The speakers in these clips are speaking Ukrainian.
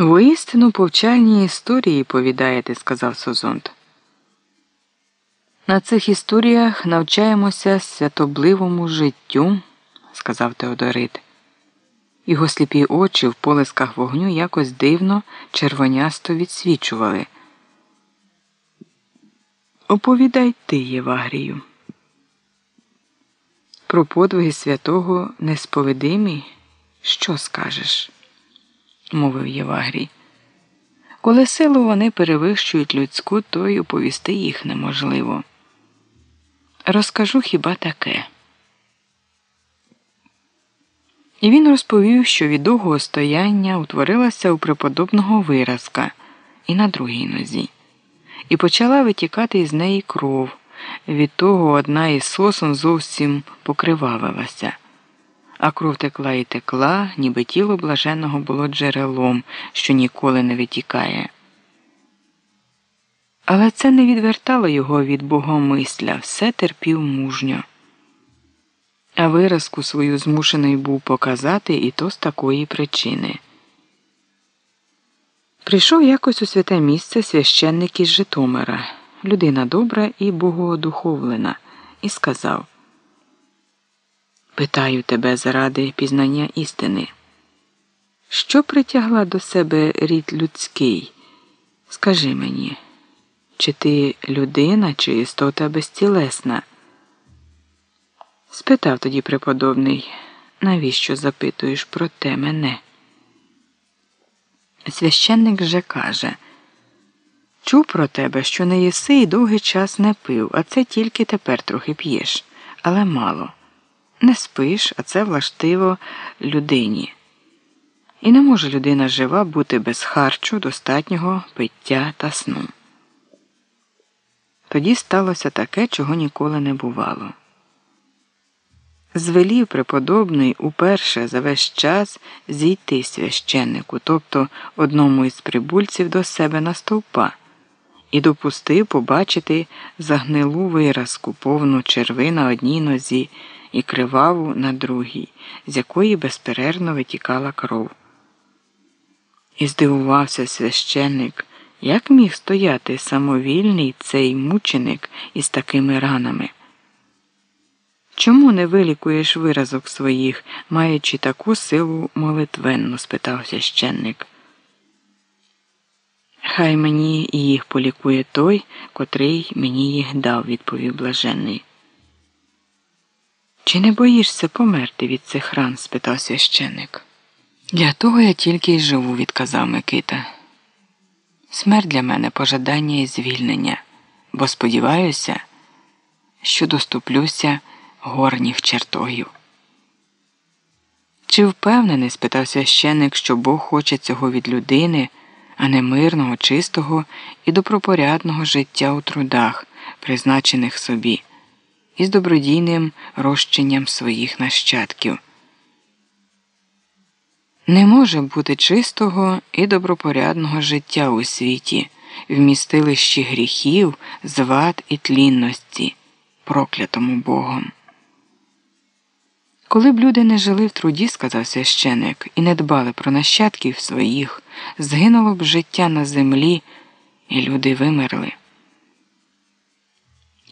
Воістину повчальні історії повідаєте, сказав Созонт. На цих історіях навчаємося святобливому життю, сказав Теодорит. Його сліпі очі в полисках вогню якось дивно червонясто відсвічували. Оповідай ти, Євагрію. Про подвиги святого несповедимі, що скажеш? Мовив Євагрій. Коли силу вони перевищують людську, то й оповісти їх неможливо. Розкажу хіба таке. І він розповів, що від довгого стояння утворилася у преподобного виразка і на другій нозі, і почала витікати із неї кров. Від того одна із сосун зовсім покривавилася, а кров текла і текла, ніби тіло блаженного було джерелом, що ніколи не витікає. Але це не відвертало його від богомисля, все терпів мужньо. А виразку свою змушений був показати і то з такої причини. Прийшов якось у святе місце священник із Житомира, людина добра і богоодуховлена, і сказав Питаю тебе заради пізнання істини. Що притягла до себе рід людський? Скажи мені, чи ти людина, чи істота безтілесна? Спитав тоді преподобний, навіщо запитуєш про те мене? Священник же каже Чув про тебе, що не їси і довгий час не пив, а це тільки тепер трохи п'єш, але мало. Не спиш, а це влаштиво людині. І не може людина жива бути без харчу, достатнього пиття та сну. Тоді сталося таке, чого ніколи не бувало. Звелів преподобний уперше за весь час зійти священнику, тобто одному із прибульців до себе на стовпа, і допустив побачити загнилу виразку, повну черви на одній нозі і криваву на другій, з якої безперервно витікала кров. І здивувався священник, як міг стояти самовільний цей мученик із такими ранами. Чому не вилікуєш виразок своїх, маючи таку силу молитвенну? спитав священник. Хай мені їх полікує той, котрий мені їх дав, відповів блаженний. Чи не боїшся померти від цих ран? спитав священник. Для того я тільки й живу, відказав Микита. Смерть для мене пожадання і звільнення, бо сподіваюся, що доступлюся горніх чертогів. Чи впевнений, спитав священник, що Бог хоче цього від людини, а не мирного, чистого і добропорядного життя у трудах, призначених собі, із добродійним розченням своїх нащадків? Не може бути чистого і добропорядного життя у світі, вмістилищі гріхів, звад і тлінності, проклятому Богом. Коли б люди не жили в труді, сказав священик, і не дбали про нащадків своїх, згинуло б життя на землі, і люди вимерли.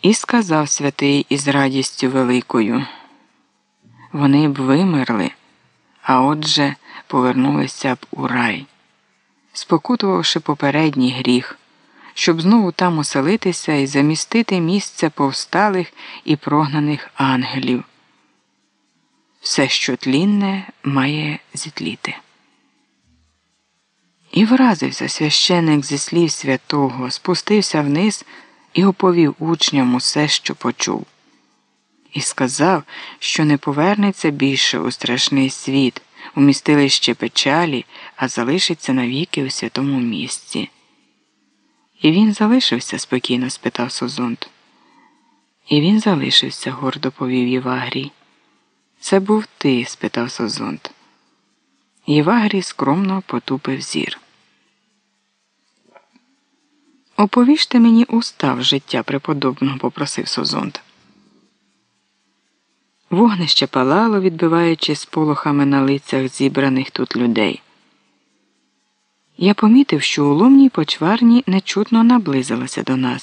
І сказав святий із радістю великою вони б вимерли, а отже повернулися б у рай, спокутувавши попередній гріх, щоб знову там оселитися і замістити місце повсталих і прогнаних ангелів все, що тлінне, має зітліти. І вразився священик зі слів святого, спустився вниз і оповів учням усе, що почув, і сказав, що не повернеться більше у страшний світ, у містилище печалі, а залишиться навіки у святому місці. І він залишився, спокійно спитав Созонт. І він залишився, гордо повів Євагрій. Це був ти? спитав Созонт. Євагрій скромно потупив зір. Оповіжте мені устав життя преподобного, попросив Созонт. Вогнище палало, відбиваючи сполохами на лицях зібраних тут людей. Я помітив, що у ломній почварні нечутно наблизилася до нас.